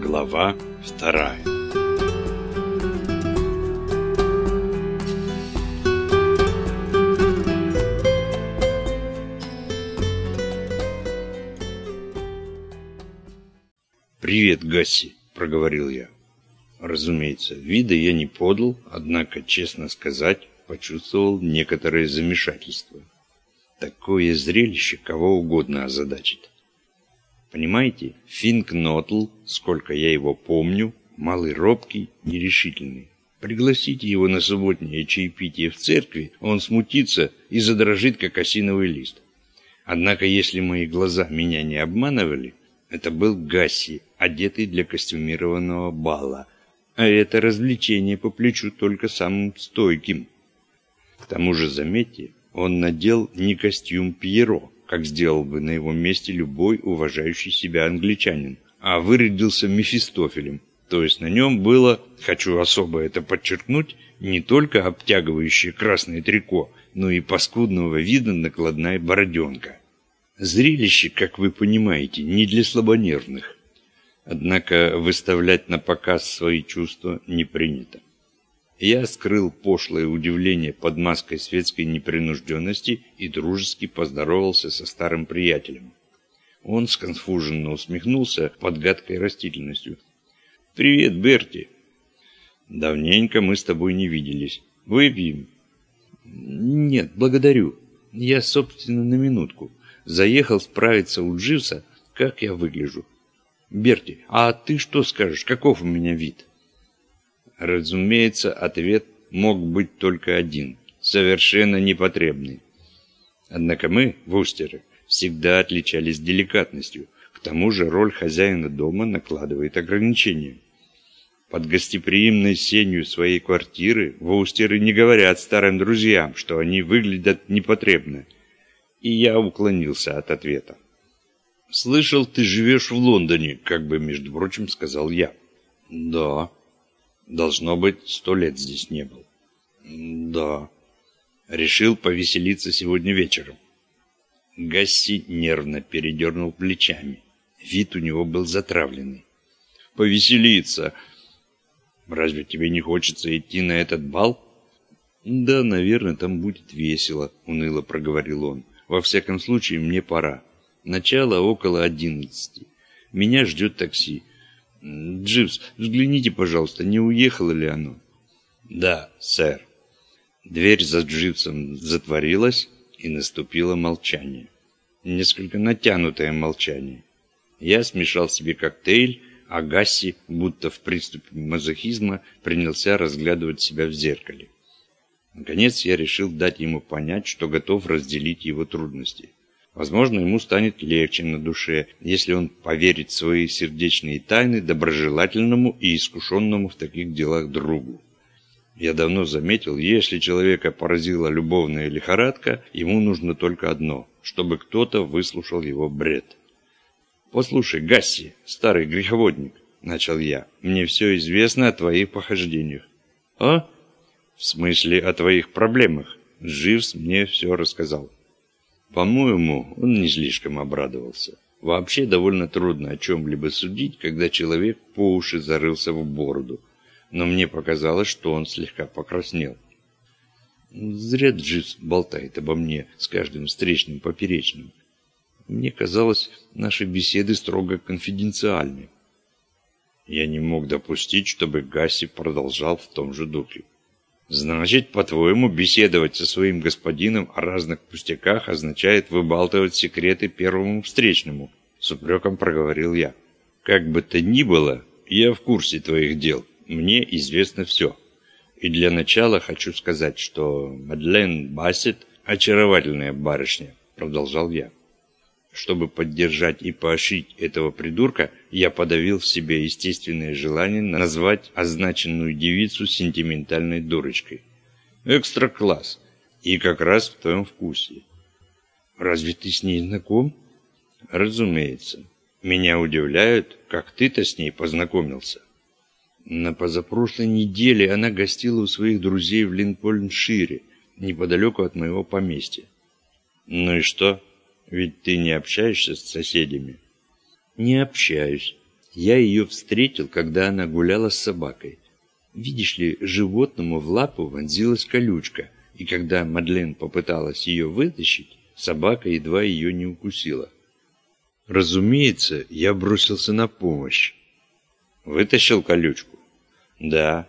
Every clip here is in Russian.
Глава вторая «Привет, Гасси», — проговорил я. Разумеется, вида я не подал, однако, честно сказать, почувствовал некоторое замешательство. Такое зрелище кого угодно озадачит. Понимаете, Финкнотл, сколько я его помню, малый робкий, нерешительный. Пригласите его на субботнее чаепитие в церкви, он смутится и задрожит, как осиновый лист. Однако, если мои глаза меня не обманывали, это был Гасси, одетый для костюмированного бала. А это развлечение по плечу только самым стойким. К тому же, заметьте, он надел не костюм Пьеро, как сделал бы на его месте любой уважающий себя англичанин, а вырядился Мефистофелем. То есть на нем было, хочу особо это подчеркнуть, не только обтягивающее красное трико, но и паскудного вида накладная бороденка. Зрелище, как вы понимаете, не для слабонервных. Однако выставлять на показ свои чувства не принято. Я скрыл пошлое удивление под маской светской непринужденности и дружески поздоровался со старым приятелем. Он сконфуженно усмехнулся под гадкой растительностью. «Привет, Берти!» «Давненько мы с тобой не виделись. Выпьем?» «Нет, благодарю. Я, собственно, на минутку. Заехал справиться у Дживса, как я выгляжу. Берти, а ты что скажешь, каков у меня вид?» Разумеется, ответ мог быть только один – совершенно непотребный. Однако мы, вустеры, всегда отличались деликатностью. К тому же роль хозяина дома накладывает ограничения. Под гостеприимной сенью своей квартиры вустеры не говорят старым друзьям, что они выглядят непотребно. И я уклонился от ответа. «Слышал, ты живешь в Лондоне», как бы, между прочим, сказал я. «Да», Должно быть, сто лет здесь не был. Да. Решил повеселиться сегодня вечером. Гасси нервно передернул плечами. Вид у него был затравленный. Повеселиться. Разве тебе не хочется идти на этот бал? Да, наверное, там будет весело, уныло проговорил он. Во всяком случае, мне пора. Начало около одиннадцати. Меня ждет такси. «Дживс, взгляните, пожалуйста, не уехало ли оно?» «Да, сэр». Дверь за Дживсом затворилась, и наступило молчание. Несколько натянутое молчание. Я смешал себе коктейль, а Гасси, будто в приступе мазохизма, принялся разглядывать себя в зеркале. Наконец я решил дать ему понять, что готов разделить его трудности. Возможно, ему станет легче на душе, если он поверит свои сердечные тайны доброжелательному и искушенному в таких делах другу. Я давно заметил, если человека поразила любовная лихорадка, ему нужно только одно, чтобы кто-то выслушал его бред. «Послушай, Гасси, старый греховодник», — начал я, — «мне все известно о твоих похождениях». «А?» «В смысле, о твоих проблемах. Дживс мне все рассказал». По-моему, он не слишком обрадовался. Вообще довольно трудно о чем-либо судить, когда человек по уши зарылся в бороду. Но мне показалось, что он слегка покраснел. Зря Дживс болтает обо мне с каждым встречным поперечным. Мне казалось, наши беседы строго конфиденциальны. Я не мог допустить, чтобы Гасси продолжал в том же духе. Значит, по-твоему, беседовать со своим господином о разных пустяках означает выбалтывать секреты первому встречному, с упреком проговорил я. Как бы то ни было, я в курсе твоих дел, мне известно все. И для начала хочу сказать, что Мадлен Бассет – очаровательная барышня, продолжал я. Чтобы поддержать и поощрить этого придурка, я подавил в себе естественное желание назвать означенную девицу сентиментальной дурочкой. Экстра-класс. И как раз в твоем вкусе. Разве ты с ней знаком? Разумеется. Меня удивляют, как ты-то с ней познакомился. На позапрошлой неделе она гостила у своих друзей в Линкольншире, неподалеку от моего поместья. Ну и что? Ведь ты не общаешься с соседями. Не общаюсь. Я ее встретил, когда она гуляла с собакой. Видишь ли, животному в лапу вонзилась колючка, и когда Мадлен попыталась ее вытащить, собака едва ее не укусила. Разумеется, я бросился на помощь. Вытащил колючку? Да.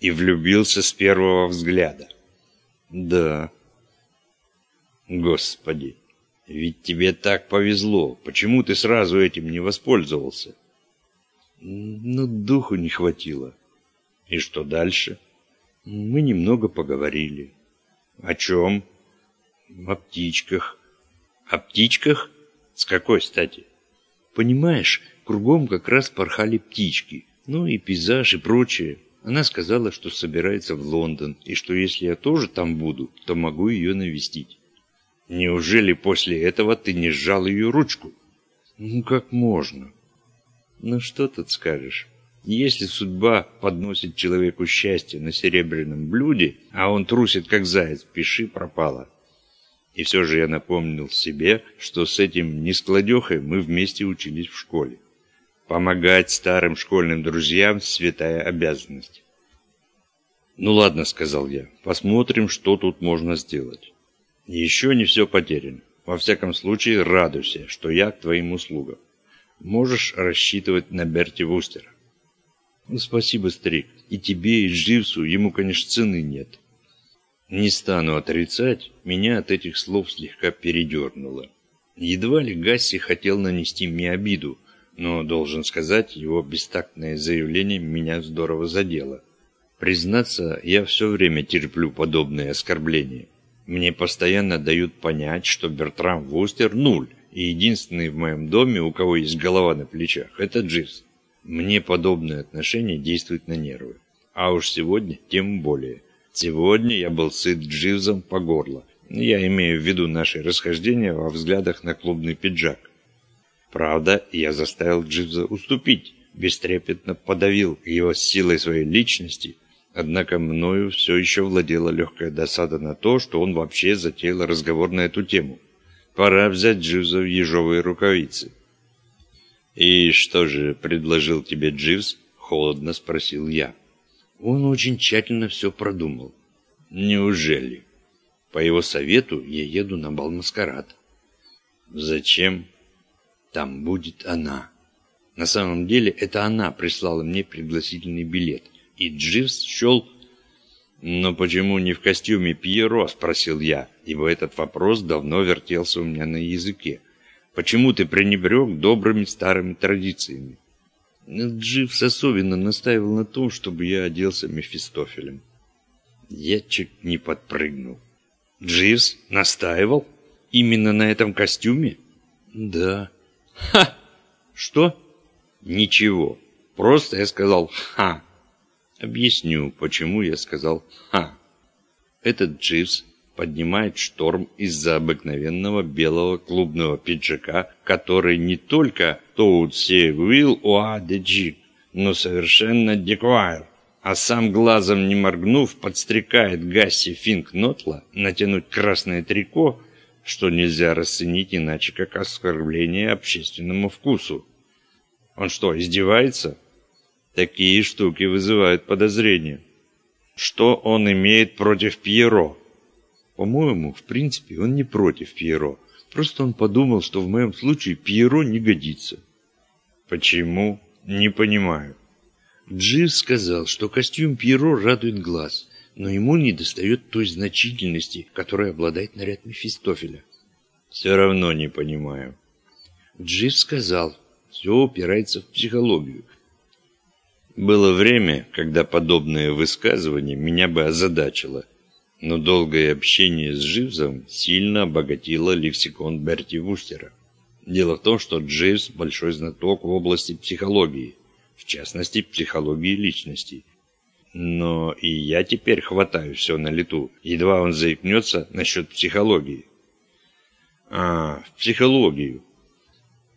И влюбился с первого взгляда? Да. Господи, ведь тебе так повезло. Почему ты сразу этим не воспользовался? Ну, духу не хватило. И что дальше? Мы немного поговорили. О чем? О птичках. О птичках? С какой стати? Понимаешь, кругом как раз порхали птички. Ну и пейзаж и прочее. Она сказала, что собирается в Лондон, и что если я тоже там буду, то могу ее навестить. Неужели после этого ты не сжал ее ручку? Ну как можно? Ну что тут скажешь? Если судьба подносит человеку счастье на серебряном блюде, а он трусит как заяц, пиши пропало. И все же я напомнил себе, что с этим нескладехой мы вместе учились в школе. Помогать старым школьным друзьям – святая обязанность. «Ну ладно», – сказал я, – «посмотрим, что тут можно сделать». «Еще не все потеряно. Во всяком случае, радуйся, что я к твоим услугам можешь рассчитывать на Берти Вустера. Ну, спасибо, старик. И тебе, и Дживсу ему, конечно, цены нет. Не стану отрицать, меня от этих слов слегка передернуло. Едва ли Гасси хотел нанести мне обиду, но, должен сказать, его бестактное заявление меня здорово задело. Признаться, я все время терплю подобные оскорбления. Мне постоянно дают понять, что Бертрам Вустер – нуль, и единственный в моем доме, у кого есть голова на плечах, это Дживс. Мне подобное отношение действует на нервы. А уж сегодня тем более. Сегодня я был сыт Дживсом по горло. Я имею в виду наши расхождения во взглядах на клубный пиджак. Правда, я заставил Дживса уступить, бестрепетно подавил его силой своей личности, однако мною все еще владела легкая досада на то, что он вообще затеял разговор на эту тему. Пора взять Дживса в ежовые рукавицы. «И что же предложил тебе Дживс?» — холодно спросил я. Он очень тщательно все продумал. «Неужели?» По его совету я еду на бал-маскарад. «Зачем?» «Там будет она». На самом деле, это она прислала мне пригласительный билет. И Дживс счел «Но почему не в костюме Пьеро?» – спросил я, ибо этот вопрос давно вертелся у меня на языке. «Почему ты пренебрег добрыми старыми традициями?» Дживс особенно настаивал на том, чтобы я оделся Мефистофелем. Я чуть не подпрыгнул. «Дживс настаивал? Именно на этом костюме?» «Да». «Ха! Что?» «Ничего. Просто я сказал «ха». Объясню, почему я сказал «ха». Этот Дживс поднимает шторм из-за обыкновенного белого клубного пиджака, который не только «Тоут се уил уа де джик», но совершенно деквайр, а сам глазом не моргнув подстрекает Гасси Финкнотла натянуть красное трико, что нельзя расценить иначе, как оскорбление общественному вкусу. Он что, издевается? Такие штуки вызывают подозрения. Что он имеет против Пьеро? По-моему, в принципе, он не против Пьеро. Просто он подумал, что в моем случае Пьеро не годится. Почему? Не понимаю. Джив сказал, что костюм Пьеро радует глаз, но ему не достает той значительности, которой обладает наряд Мефистофеля. Все равно не понимаю. Джив сказал, все упирается в психологию. Было время, когда подобное высказывание меня бы озадачило, но долгое общение с Дживсом сильно обогатило лексикон Берти Вустера. Дело в том, что Дживс большой знаток в области психологии, в частности, психологии личности. Но и я теперь хватаю все на лету, едва он заикнется насчет психологии. А, в психологию.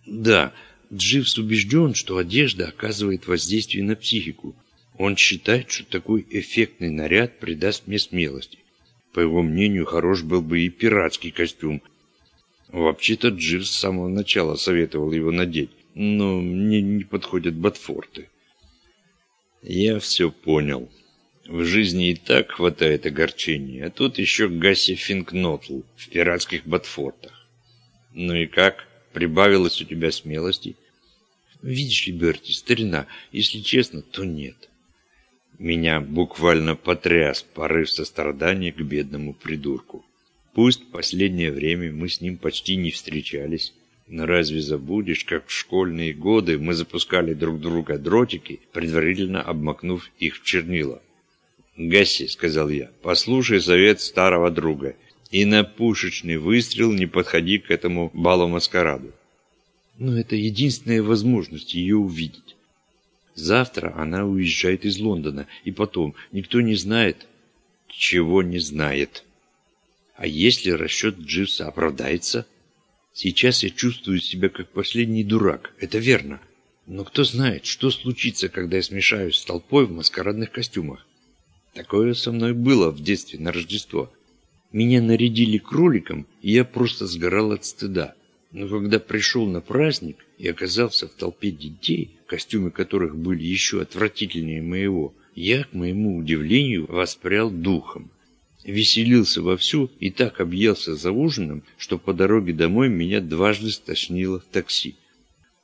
Да, Дживс убежден, что одежда оказывает воздействие на психику. Он считает, что такой эффектный наряд придаст мне смелости. По его мнению, хорош был бы и пиратский костюм. Вообще-то Дживс с самого начала советовал его надеть, но мне не подходят ботфорты. Я все понял. В жизни и так хватает огорчений, а тут еще Гасси Финкнотл в пиратских ботфортах. Ну и как? Прибавилось у тебя смелости? Видишь ли, Берти, старина, если честно, то нет. Меня буквально потряс порыв сострадания к бедному придурку. Пусть последнее время мы с ним почти не встречались, но разве забудешь, как в школьные годы мы запускали друг друга дротики, предварительно обмакнув их в чернила? «Гасси», — сказал я, — «послушай совет старого друга, и на пушечный выстрел не подходи к этому балу-маскараду». Но это единственная возможность ее увидеть. Завтра она уезжает из Лондона, и потом никто не знает, чего не знает. А если расчет Дживса оправдается? Сейчас я чувствую себя как последний дурак, это верно. Но кто знает, что случится, когда я смешаюсь с толпой в маскарадных костюмах. Такое со мной было в детстве на Рождество. Меня нарядили кроликом, и я просто сгорал от стыда. Но когда пришел на праздник и оказался в толпе детей, костюмы которых были еще отвратительнее моего, я, к моему удивлению, воспрял духом. Веселился вовсю и так объелся за ужином, что по дороге домой меня дважды стошнило в такси.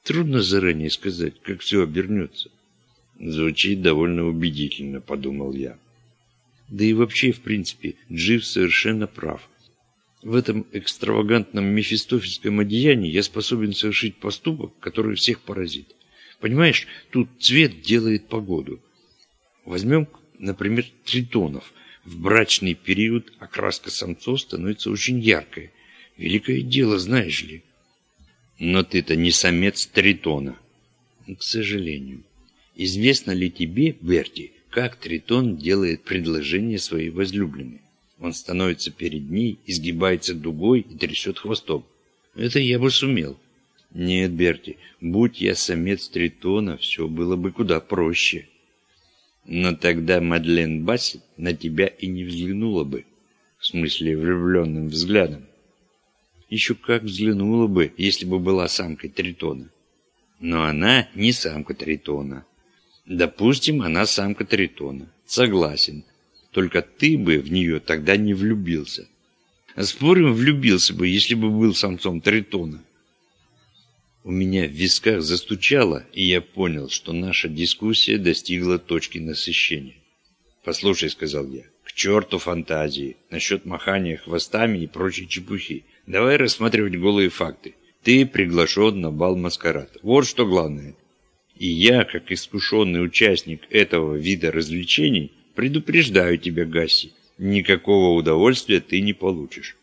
Трудно заранее сказать, как все обернется. Звучит довольно убедительно, подумал я. Да и вообще, в принципе, Джив совершенно прав. В этом экстравагантном мефистофельском одеянии я способен совершить поступок, который всех поразит. Понимаешь, тут цвет делает погоду. Возьмем, например, тритонов. В брачный период окраска самцов становится очень яркой. Великое дело, знаешь ли. Но ты-то не самец тритона. К сожалению. Известно ли тебе, Берти, как Тритон делает предложение своей возлюбленной. Он становится перед ней, изгибается дугой и трясет хвостом. Это я бы сумел. Нет, Берти, будь я самец Тритона, все было бы куда проще. Но тогда Мадлен Бассет на тебя и не взглянула бы. В смысле, влюбленным взглядом. Еще как взглянула бы, если бы была самкой Тритона. Но она не самка Тритона. Допустим, она самка Тритона. Согласен. Только ты бы в нее тогда не влюбился. Спорим, влюбился бы, если бы был самцом Тритона. У меня в висках застучало, и я понял, что наша дискуссия достигла точки насыщения. «Послушай», — сказал я, — «к черту фантазии, насчет махания хвостами и прочей чепухи. Давай рассматривать голые факты. Ты приглашен на бал-маскарад. Вот что главное. И я, как искушенный участник этого вида развлечений, предупреждаю тебя, Гасси, никакого удовольствия ты не получишь.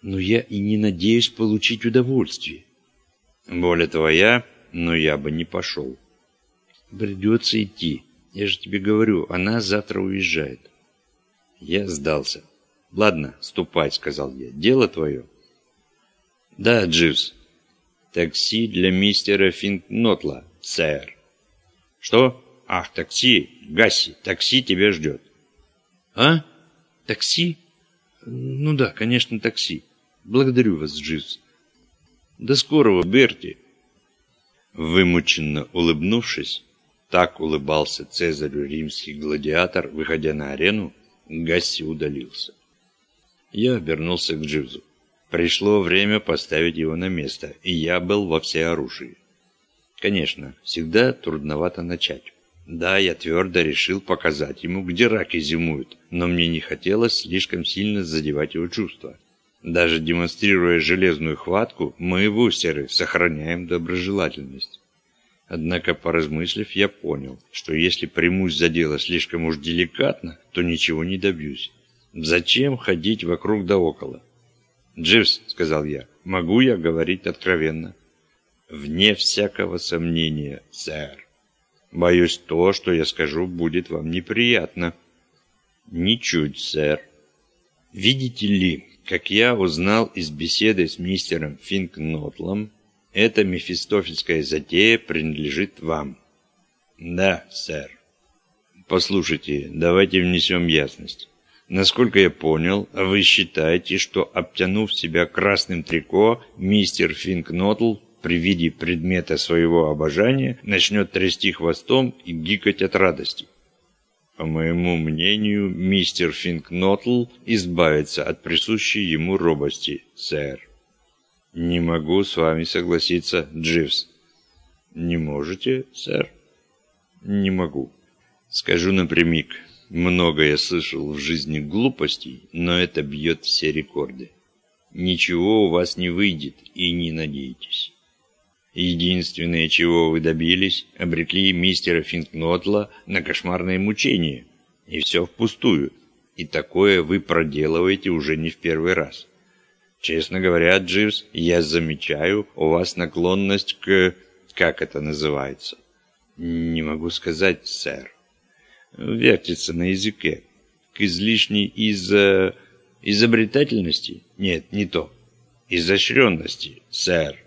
Но я и не надеюсь получить удовольствие. Воля твоя, но я бы не пошел. Придется идти. Я же тебе говорю, она завтра уезжает. Я сдался. Ладно, ступай, сказал я. Дело твое. Да, Дживс. Такси для мистера Финкнотла сэр. Что? Ах, такси. Гасси, такси тебя ждет. А? Такси? Ну да, конечно, такси. Благодарю вас, Дживс. До скорого, Берти. Вымученно улыбнувшись, так улыбался Цезарю римский гладиатор, выходя на арену, Гасси удалился. Я обернулся к Дживзу. Пришло время поставить его на место, и я был во всеоружии. Конечно, всегда трудновато начать. Да, я твердо решил показать ему, где раки зимуют, но мне не хотелось слишком сильно задевать его чувства. Даже демонстрируя железную хватку, мы, вустеры, сохраняем доброжелательность. Однако, поразмыслив, я понял, что если примусь за дело слишком уж деликатно, то ничего не добьюсь. Зачем ходить вокруг да около? «Дживс», — сказал я, — «могу я говорить откровенно?» «Вне всякого сомнения, сэр. Боюсь, то, что я скажу, будет вам неприятно». «Ничуть, сэр. Видите ли, как я узнал из беседы с мистером Финкнотлом, эта мефистофельская затея принадлежит вам». «Да, сэр». «Послушайте, давайте внесем ясность. Насколько я понял, вы считаете, что обтянув себя красным трико, мистер Финкнотл при виде предмета своего обожания начнет трясти хвостом и гикать от радости. По моему мнению, мистер Финкнотл избавится от присущей ему робости, сэр. Не могу с вами согласиться, Дживс. Не можете, сэр? Не могу. Скажу напрямик. Много я слышал в жизни глупостей, но это бьет все рекорды. Ничего у вас не выйдет и не надейтесь. Единственное, чего вы добились, обрекли мистера Финкнотла на кошмарное мучение. И все впустую. И такое вы проделываете уже не в первый раз. Честно говоря, Дживс, я замечаю у вас наклонность к... Как это называется? Не могу сказать, сэр. Вертится на языке. К излишней из... изобретательности? Нет, не то. Изощренности, сэр.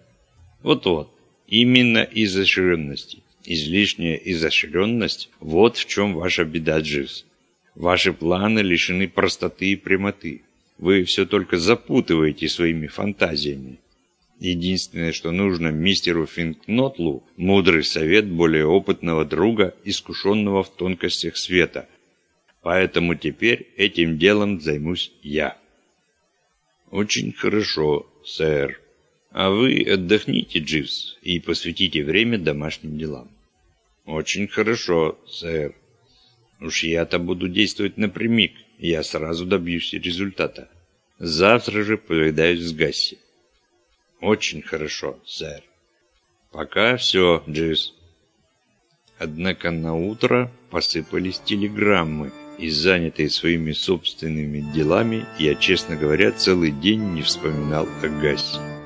Вот-вот. Именно изощренности. Излишняя изощренность – вот в чем ваша беда, Дживс. Ваши планы лишены простоты и прямоты. Вы все только запутываете своими фантазиями. Единственное, что нужно мистеру Финкнотлу – мудрый совет более опытного друга, искушенного в тонкостях света. Поэтому теперь этим делом займусь я. Очень хорошо, сэр. А вы отдохните, Дживс, и посвятите время домашним делам. Очень хорошо, сэр. Уж я-то буду действовать напрямик, я сразу добьюсь результата. Завтра же повидаюсь с Гасси. Очень хорошо, сэр. Пока все, Дживс. Однако на утро посыпались телеграммы, и занятый своими собственными делами, я, честно говоря, целый день не вспоминал о Гассе.